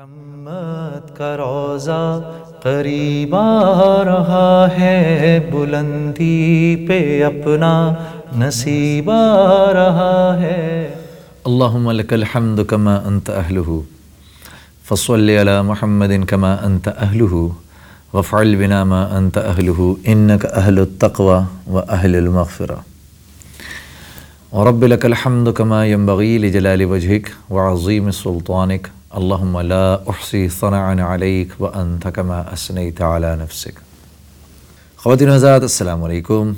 محمد کا روزہ قریب آ رہا ہے، بلندی پہ اپنا نصیب آ رہا ہے۔ اللہم لک الحمد کما انت اہلہ۔ فصل علی محمد کما انت اہلہ۔ وفعل بنا ما انت اہلہ۔ انک اہل التقوی و اہل المغفرہ۔ ورب لك الحمد كما ينبغي لجلال وجهك وعظيم سلطانك اللهم لا احصي ثناء عليك وانت كما اثنيت على نفسك خواتین حضرات، السلام علیکم.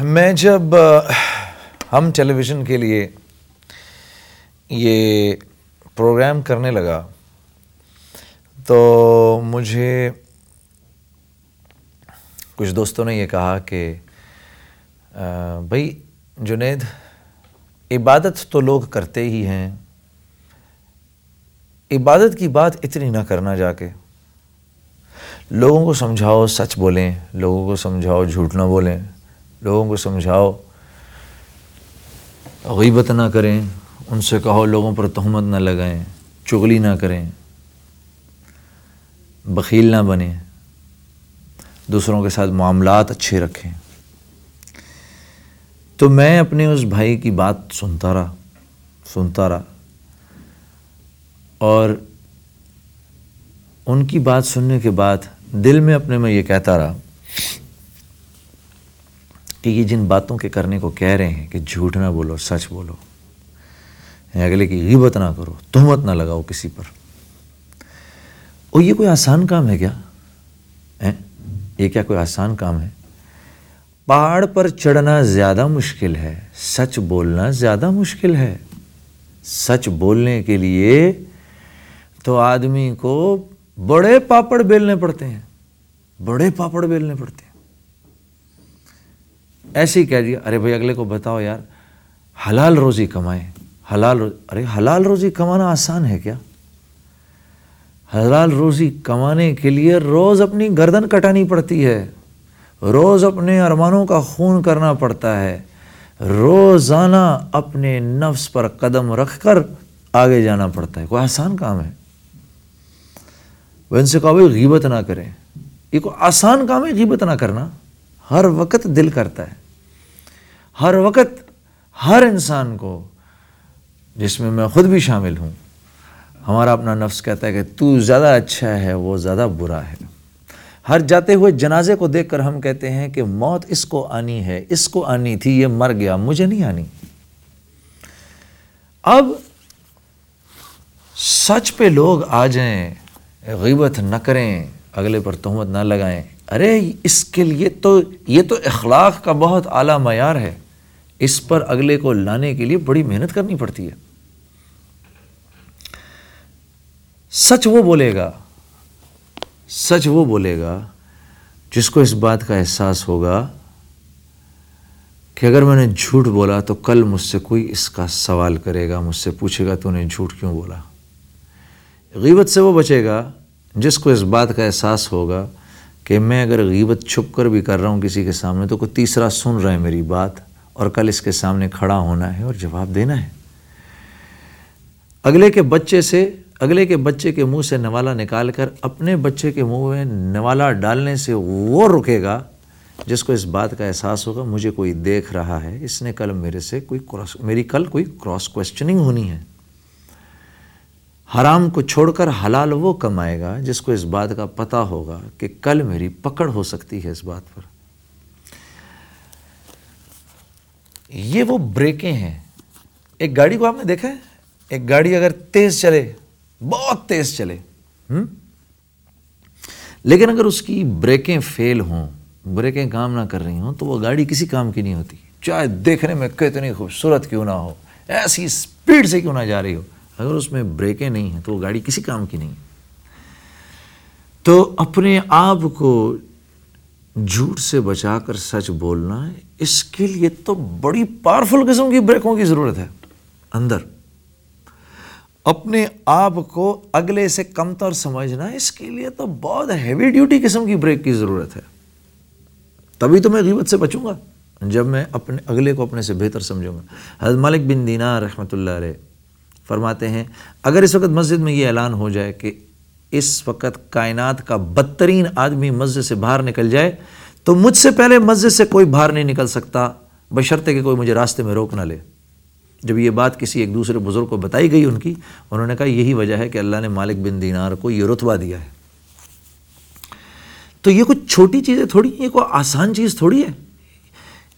میں جب ہم ٹیلی ویژن کے لیے یہ پروگرام کرنے لگا تو مجھے کچھ دوستوں نے یہ کہا کہ بھائی، جنید عبادت تو لوگ کرتے ہی ہیں۔ عبادت کی بات اتنی نہ کرنا جا کے لوگوں کو سمجھاؤ سچ بولیں، لوگوں کو سمجھاؤ جھوٹ نہ بولیں، لوگوں کو سمجھاؤ غیبت نہ کریں، ان سے کہو لوگوں پر تہمت نہ لگائیں، چغلی نہ کریں۔ بخیل نہ بنیں۔ دوسروں کے ساتھ معاملات اچھے رکھیں۔ تو میں اپنے اس بھائی کی بات سنتا رہا سنتا رہا۔ اور ان کی بات سننے کے بعد دل میں اپنے میں یہ کہتا رہا کہ یہ جن باتوں کے کرنے کو کہہ رہے ہیں کہ جھوٹ نہ بولو، سچ بولو اگلے کی غیبت نہ کرو، تہمت نہ لگاؤ کسی پر۔ اور یہ کوئی آسان کام ہے کیا؟ یہ کیا کوئی آسان کام ہے؟ پہاڑ پر چڑھنا زیادہ مشکل ہے، سچ بولنا زیادہ مشکل ہے۔ سچ بولنے کے لیے تو آدمی کو بڑے پاپڑ بیلنے پڑتے ہیں۔ بڑے پاپڑ بیلنے پڑتے ہیں۔ ایسے ہی کہہ دیا، ارے بھائی اگلے کو بتاؤ یار، حلال روزی کمائیں۔ حلال روزی ارے حلال روزی کمانا آسان ہے کیا؟ حلال روزی کمانے کے لیے روز اپنی گردن کٹانی پڑتی ہے۔ روز اپنے ارمانوں کا خون کرنا پڑتا ہے۔ روزانہ اپنے نفس پر قدم رکھ کر آگے جانا پڑتا ہے۔ کوئی آسان کام ہے۔ وہ ان سے کہا بھائی غیبت نہ کریں یہ کوئی آسان کام ہے غیبت نہ کرنا۔ ہر وقت دل کرتا ہے۔ ہر وقت ہر انسان کو جس میں میں خود بھی شامل ہوں، ہمارا اپنا نفس کہتا ہے کہ تو زیادہ اچھا ہے، وہ زیادہ برا ہے۔ ہر جاتے ہوئے جنازے کو دیکھ کر ہم کہتے ہیں کہ موت اس کو آنی ہے، اس کو آنی تھی، یہ مر گیا، مجھے نہیں آنی۔ اب سچ پہ لوگ آ جائیں، غیبت نہ کریں، اگلے پر تہمت نہ لگائیں۔ ارے، اس کے لیے تو یہ تو اخلاق کا بہت اعلیٰ معیار ہے۔ اس پر اگلے کو لانے کے لیے بڑی محنت کرنی پڑتی ہے۔ سچ وہ بولے گا سچ وہ بولے گا جس کو اس بات کا احساس ہوگا کہ اگر میں نے جھوٹ بولا تو کل مجھ سے کوئی اس کا سوال کرے گا، مجھ سے پوچھے گا تو نے جھوٹ کیوں بولا؟ غیبت سے وہ بچے گا جس کو اس بات کا احساس ہوگا کہ میں اگر غیبت چھپ کر بھی کر رہا ہوں کسی کے سامنے تو کوئی تیسرا سن رہا ہے میری بات اور کل اس کے سامنے کھڑا ہونا ہے اور جواب دینا ہے۔ اگلے کے بچے سے اگلے کے بچے کے منہ سے نوالا نکال کر اپنے بچے کے منہ میں نوالا ڈالنے سے وہ رکے گا جس کو اس بات کا احساس ہوگا، مجھے کوئی دیکھ رہا ہے۔ اس نے کل میرے سے کوئی کراس میری کل کوئی کراس کوشچننگ ہونی ہے۔ حرام کو چھوڑ کر حلال وہ کمائے گا جس کو اس بات کا پتہ ہوگا کہ کل میری پکڑ ہو سکتی ہے اس بات پر۔ یہ وہ بریکیں ہیں۔ ایک گاڑی کو آپ نے دیکھا ہے؟ ایک گاڑی اگر تیز چلے بہت تیز چلے۔ لیکن اگر اس کی بریکیں فیل ہوں، بریکیں کام نہ کر رہی ہوں، تو وہ گاڑی کسی کام کی نہیں ہوتی۔ چاہے دیکھنے میں کتنی خوبصورت کیوں نہ ہو، ایسی اسپیڈ سے کیوں نہ جا رہی ہو، اگر اس میں بریکیں نہیں ہیں تو وہ گاڑی کسی کام کی نہیں۔ تو اپنے آپ کو جھوٹ سے بچا کر سچ بولنا ہے اس کے لیے تو بڑی پاورفل قسم کی بریکوں کی ضرورت ہے۔ اندر۔ اپنے آپ کو اگلے سے کمتر سمجھنا، اس کے لیے تو بہت ہیوی ڈیوٹی قسم کی بریک کی ضرورت ہے۔ تبھی تو میں غیبت سے بچوں گا۔ جب میں اپنے اگلے کو اپنے سے بہتر سمجھوں گا۔ حضرت مالک بن دینا رحمۃ اللہ علیہ فرماتے ہیں، اگر اس وقت مسجد میں یہ اعلان ہو جائے کہ اس وقت کائنات کا بدترین آدمی مسجد سے باہر نکل جائے، تو مجھ سے پہلے مسجد سے کوئی باہر نہیں نکل سکتا، بشرطے کہ کوئی مجھے راستے میں روک نہ لے۔ جب یہ بات کسی ایک دوسرے بزرگ کو بتائی گئی ان کی، انہوں نے کہا یہی وجہ ہے کہ اللہ نے مالک بن دینار کو یہ رتبہ دیا ہے۔ تو یہ کچھ چھوٹی چیزیں تھوڑی یہ کوئی آسان چیز تھوڑی ہے۔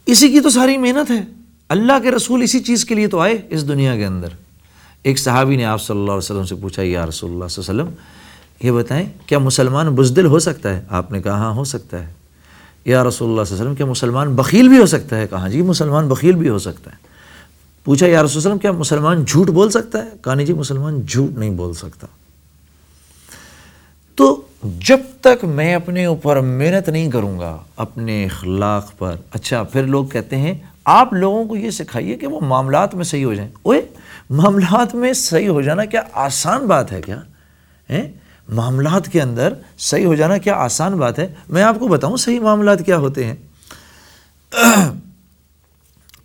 اسی کی تو ساری محنت ہے۔ اللہ کے رسول اسی چیز کے لیے تو آئے اس دنیا کے اندر۔ ایک صحابی نے آپ صلی اللہ علیہ وسلم سے پوچھا، یا رسول اللہ صلی اللہ علیہ وسلم، یہ بتائیں، کیا مسلمان بزدل ہو سکتا ہے؟ آپ نے کہا ہاں ہو سکتا ہے۔ یا رسول اللہ صلی اللہ علیہ وسلم، کیا مسلمان بخیل بھی ہو سکتا ہے؟ کہاں جی مسلمان بخیل بھی ہو سکتا ہے۔ پوچھا، یا رسول وسلم، کیا مسلمان جھوٹ بول سکتا ہے؟ کہا، نہیں جی مسلمان جھوٹ نہیں بول سکتا۔ تو جب تک میں اپنے اوپر محنت نہیں کروں گا، اپنے اخلاق پر اچھا پھر لوگ کہتے ہیں، آپ لوگوں کو یہ سکھائیے کہ وہ معاملات میں صحیح ہو جائیں۔ اوے معاملات میں صحیح ہو جانا کیا آسان بات ہے کیا؟ معاملات کے اندر صحیح ہو جانا کیا آسان بات ہے؟ میں آپ کو بتاؤں، صحیح معاملات کیا ہوتے ہیں؟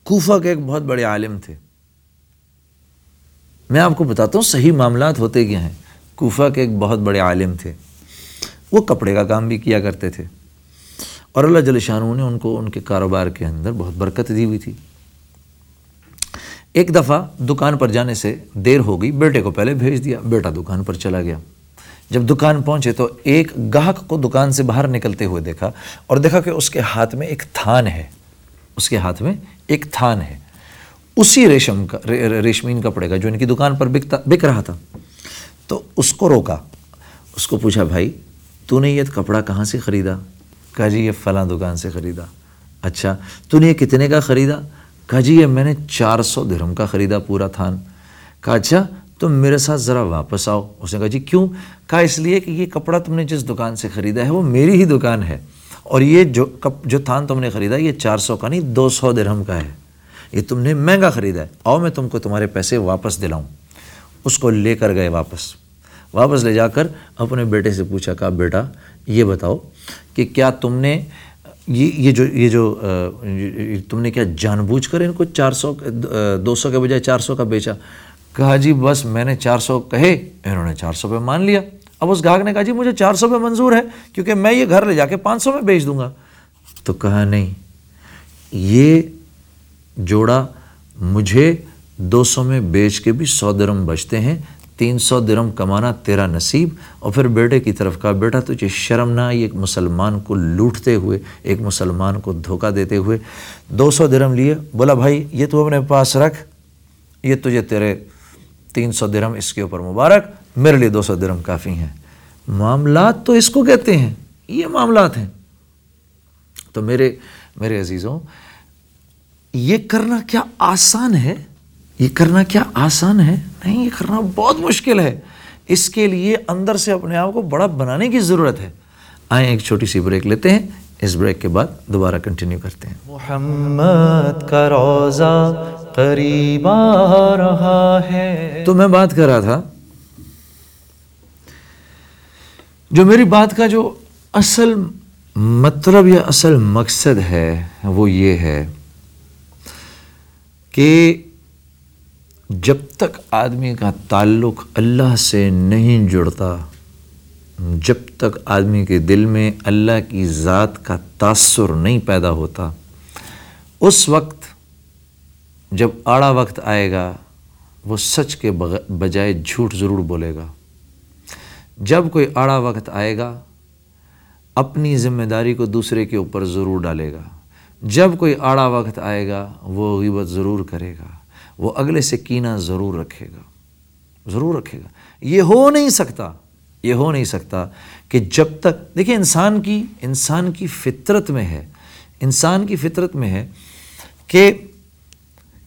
کوفہ کے ایک بہت بڑے عالم تھے۔ میں آپ کو بتاتا ہوں، صحیح معاملات ہوتے کیا ہیں؟ کوفہ کے ایک بہت بڑے عالم تھے۔ وہ کپڑے کا کام بھی کیا کرتے تھے۔ اور اللہ جل شاہ نے ان کو، ان کے کاروبار کے اندر بہت برکت دی ہوئی تھی۔ ایک دفعہ دکان پر جانے سے دیر ہو گئی، بیٹے کو پہلے بھیج دیا، بیٹا دکان پر چلا گیا۔ جب دکان پہنچے تو ایک گاہک کو دکان سے باہر نکلتے ہوئے دیکھا اور دیکھا کہ اس کے ہاتھ میں ایک تھان ہے۔ اس کے ہاتھ میں ایک تھان ہے۔ اسی ریشم کا ریشمین کپڑے کا جو ان کی دکان پر بکتا بک رہا تھا۔ تو اس کو روکا۔ اس کو پوچھا، بھائی، تو نے یہ کپڑا کہاں سے خریدا؟ کہا جی یہ فلاں دکان سے خریدا۔ اچھا تو نے یہ کتنے کا خریدا؟ کہا جی یہ میں نے چار سو درہم کا خریدا پورا تھان۔ کہا اچھا تم میرے ساتھ ذرا واپس آؤ۔ اس نے کہا جی کیوں؟ کہا، اس لیے کہ یہ کپڑا تم نے جس دکان سے خریدا ہے وہ میری ہی دکان ہے۔ اور یہ جو کپ جو تھان تم نے خریدا یہ چار سو کا نہیں، دو سو درہم کا ہے۔ یہ تم نے مہنگا خریدا ہے۔ آؤ، میں تم کو تمہارے پیسے واپس دلاؤں۔ اس کو لے کر گئے واپس۔ واپس لے جا کر اپنے بیٹے سے پوچھا، کہا، بیٹا، یہ بتاؤ کہ کیا تم نے یہ یہ جو یہ جو تم نے کیا جان بوجھ کر ان کو چار سو، دو سو کے بجائے چار سو کا بیچا؟ کہا جی بس میں نے چار سو کہے، انہوں نے چار سو پہ مان لیا۔ اب اس گاہک نے کہا جی مجھے چار سو پہ منظور ہے، کیونکہ میں یہ گھر لے جا کے پانچ سو میں بیچ دوں گا. تو کہا، نہیں، یہ جوڑا مجھے دو سو میں بیچ کے بھی سو درم بچتے ہیں، تین سو درم کمانا تیرا نصیب، اور پھر بیٹے کی طرف کہا، بیٹا، تجھے شرم نہ آئی ایک مسلمان کو لوٹتے ہوئے، ایک مسلمان کو دھوکہ دیتے ہوئے دو سو درم لیے؟ بولا، بھائی، یہ تو اپنے پاس رکھ، یہ تجھے تیرے تین سو درم اس کے اوپر مبارک میرے لیے دو سو درم کافی ہیں۔ معاملات تو اس کو کہتے ہیں یہ معاملات ہیں۔ تو میرے میرے عزیزوں یہ کرنا کیا آسان ہے؟ یہ کرنا کیا آسان ہے؟ نہیں یہ کرنا بہت مشکل ہے۔ اس کے لیے اندر سے اپنے آپ کو بڑا بنانے کی ضرورت ہے۔ آئیں ایک چھوٹی سی بریک لیتے ہیں۔ اس بریک کے بعد دوبارہ کنٹینیو کرتے ہیں۔ محمد کا روزہ قریب آ رہا ہے۔ تو میں بات کر رہا تھا جو میری بات کا جو اصل مطلب یا اصل مقصد ہے وہ یہ ہے کہ جب تک آدمی کا تعلق اللہ سے نہیں جڑتا، جب تک آدمی کے دل میں اللہ کی ذات کا تاثر نہیں پیدا ہوتا، اس وقت جب آڑا وقت آئے گا، وہ سچ کے بجائے جھوٹ ضرور بولے گا۔ جب کوئی آڑا وقت آئے گا، اپنی ذمہ داری کو دوسرے کے اوپر ضرور ڈالے گا۔ جب کوئی آڑا وقت آئے گا، وہ غیبت ضرور کرے گا۔ وہ اگلے سے کینہ ضرور رکھے گا۔ ضرور رکھے گا۔ یہ ہو نہیں سکتا، یہ ہو نہیں سکتا کہ جب تک، دیکھیں انسان کی انسان کی فطرت میں ہے، انسان کی فطرت میں ہے کہ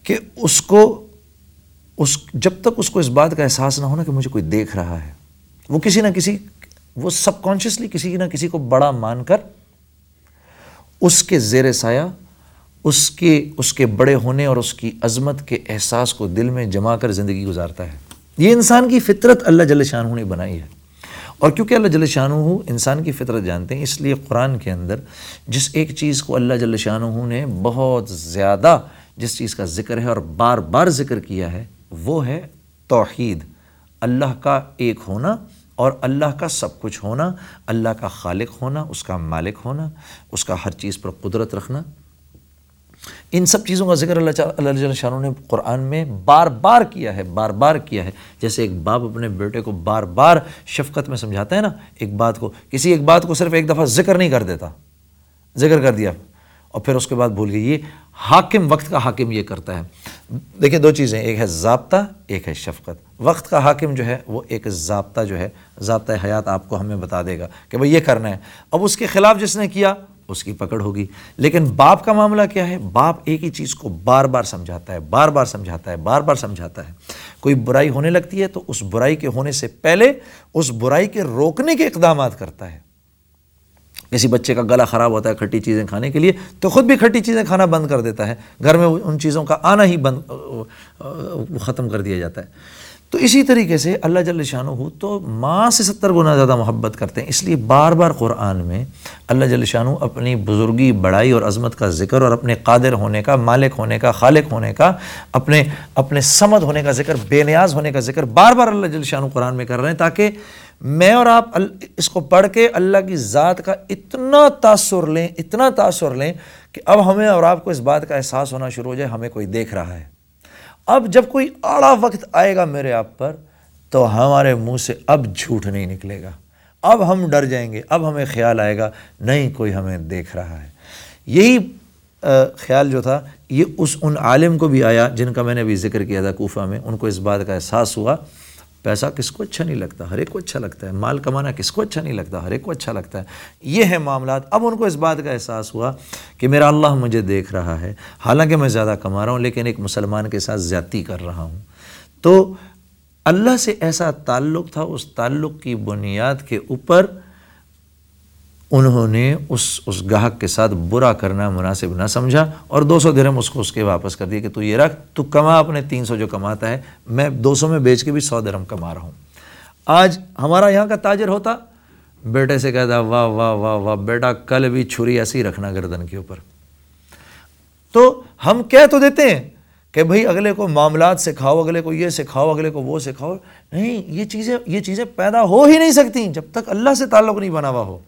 کہ اس کو، اس، جب تک اس کو اس بات کا احساس نہ ہونا کہ مجھے کوئی دیکھ رہا ہے۔ وہ کسی نہ کسی وہ سب کانشیسلی کسی نہ کسی کو بڑا مان کر اس کے زیر سایہ، اس کے اس کے بڑے ہونے اور اس کی عظمت کے احساس کو دل میں جما کر زندگی گزارتا ہے۔ یہ انسان کی فطرت اللہ جل شاہ نے بنائی ہے۔ اور کیونکہ اللہ جل شاہ انسان کی فطرت جانتے ہیں، اس لیے قرآن کے اندر جس ایک چیز کو اللہ جل شاہ نے بہت زیادہ جس چیز کا ذکر ہے اور بار بار ذکر کیا ہے، وہ ہے توحید۔ اللہ کا ایک ہونا اور اللہ کا سب کچھ ہونا، اللہ کا خالق ہونا، اس کا مالک ہونا، اس کا ہر چیز پر قدرت رکھنا۔ ان سب چیزوں کا ذکر اللہ اللہ شاہ نے قرآن میں بار بار کیا ہے، بار بار کیا ہے۔ جیسے ایک باپ اپنے بیٹے کو بار بار شفقت میں سمجھاتا ہے نا، ایک بات کو، کسی ایک بات کو صرف ایک دفعہ ذکر نہیں کر دیتا، ذکر کر دیا۔ اور پھر اس کے بعد بھول گئی یہ حاکم وقت کا حاکم یہ کرتا ہے۔ دیکھیں دو چیزیں، ایک ہے ضابطہ، ایک ہے شفقت۔ وقت کا حاکم جو ہے، وہ ایک ضابطہ جو ہے ضابطۂ حیات آپ کو ہمیں بتا دے گا کہ بھائی یہ کرنا ہے۔ اب اس کے خلاف جس نے کیا، اس کی پکڑ ہوگی۔ لیکن باپ کا معاملہ کیا ہے؟ باپ ایک ہی چیز کو بار بار سمجھاتا ہے، بار بار سمجھاتا ہے، بار بار سمجھاتا ہے۔ کوئی برائی ہونے لگتی ہے تو اس برائی کے ہونے سے پہلے اس برائی کے روکنے کے اقدامات کرتا ہے۔ کسی بچے کا گلا خراب ہوتا ہے کھٹی چیزیں کھانے کے لیے، تو خود بھی کھٹی چیزیں کھانا بند کر دیتا ہے۔ گھر میں ان چیزوں کا آنا ہی بند ختم کر دیا جاتا ہے۔ تو اسی طریقے سے اللہ جل شاہ ہو تو ماں سے ستر گنا زیادہ محبت کرتے ہیں۔ اس لیے بار بار قرآن میں اللہ جل شاہ اپنی بزرگی، بڑائی اور عظمت کا ذکر اور اپنے قادر ہونے کا، مالک ہونے کا، خالق ہونے کا، اپنے اپنے سمد ہونے کا ذکر، بے نیاز ہونے کا ذکر بار بار اللہ جل شاہ قرآن میں کر رہے ہیں تاکہ میں اور آپ اس کو پڑھ کے اللہ کی ذات کا اتنا تاثر لیں، اتنا تاثر لیں کہ اب ہمیں اور آپ کو اس بات کا احساس ہونا شروع ہو جائے، ہمیں کوئی دیکھ رہا ہے۔ اب جب کوئی آڑا وقت آئے گا میرے آپ پر، تو ہمارے منہ سے اب جھوٹ نہیں نکلے گا۔ اب ہم ڈر جائیں گے، اب ہمیں خیال آئے گا، نہیں، کوئی ہمیں دیکھ رہا ہے۔ یہی خیال جو تھا، یہ اس ان عالم کو بھی آیا جن کا میں نے ابھی ذکر کیا تھا کوفہ میں، ان کو اس بات کا احساس ہوا۔ پیسہ کس کو اچھا نہیں لگتا، ہر ایک کو اچھا لگتا ہے، مال کمانا کس کو اچھا نہیں لگتا، ہر ایک کو اچھا لگتا ہے۔ یہ ہے معاملات۔ اب ان کو اس بات کا احساس ہوا کہ میرا اللہ مجھے دیکھ رہا ہے۔ حالانکہ میں زیادہ کما رہا ہوں، لیکن ایک مسلمان کے ساتھ زیادتی کر رہا ہوں۔ تو اللہ سے ایسا تعلق تھا، اس تعلق کی بنیاد کے اوپر انہوں نے اس اس گاہک کے ساتھ برا کرنا مناسب نہ سمجھا اور دو سو درہم اس کو اس کے واپس کر دیا کہ تو یہ رکھ، تو کما اپنے تین سو جو کماتا ہے، میں دو سو میں بیچ کے بھی سو درہم کما رہا ہوں۔ آج ہمارا یہاں کا تاجر ہوتا، بیٹے سے کہتا، واہ واہ واہ واہ، بیٹا، کل بھی چھری ایسی رکھنا گردن کے اوپر۔ تو ہم کہہ تو دیتے ہیں کہ بھائی اگلے کو معاملات سکھاؤ، اگلے کو یہ سکھاؤ، اگلے کو وہ سکھاؤ۔ نہیں، یہ چیزیں یہ چیزیں پیدا ہو ہی نہیں سکتی جب تک اللہ سے تعلق نہیں بنا ہوا ہو۔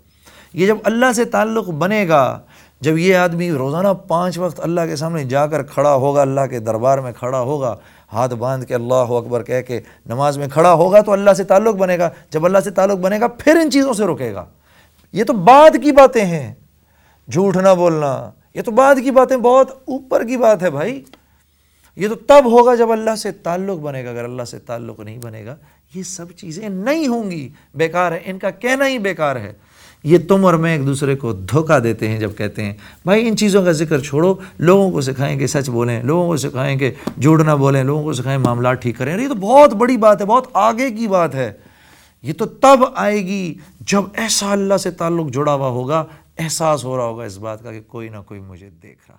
یہ جب اللہ سے تعلق بنے گا، جب یہ آدمی روزانہ پانچ وقت اللہ کے سامنے جا کر کھڑا ہوگا، اللہ کے دربار میں کھڑا ہوگا، ہاتھ باندھ کے اللہ اکبر کہہ کے نماز میں کھڑا ہوگا تو اللہ سے تعلق بنے گا۔ جب اللہ سے تعلق بنے گا، پھر ان چیزوں سے رکے گا۔ یہ تو بعد کی باتیں ہیں۔ جھوٹ نہ بولنا، یہ تو بعد کی باتیں، بہت اوپر کی بات ہے بھائی۔ یہ تو تب ہوگا جب اللہ سے تعلق بنے گا۔ اگر اللہ سے تعلق نہیں بنے گا، یہ سب چیزیں نہیں ہوں گی۔ بیکار ہے، ان کا کہنا ہی بیکار ہے۔ یہ تم اور میں ایک دوسرے کو دھوکہ دیتے ہیں جب کہتے ہیں، بھائی ان چیزوں کا ذکر چھوڑو۔ لوگوں کو سکھائیں کہ سچ بولیں، لوگوں کو سکھائیں کہ جھوٹ نہ بولیں، لوگوں کو سکھائیں معاملات ٹھیک کریں۔ یعنی یہ تو بہت بڑی بات ہے، بہت آگے کی بات ہے۔ یہ تو تب آئے گی جب ایسا اللہ سے تعلق جڑا ہوا ہوگا، احساس ہو رہا ہوگا اس بات کا کہ کوئی نہ کوئی مجھے دیکھ رہا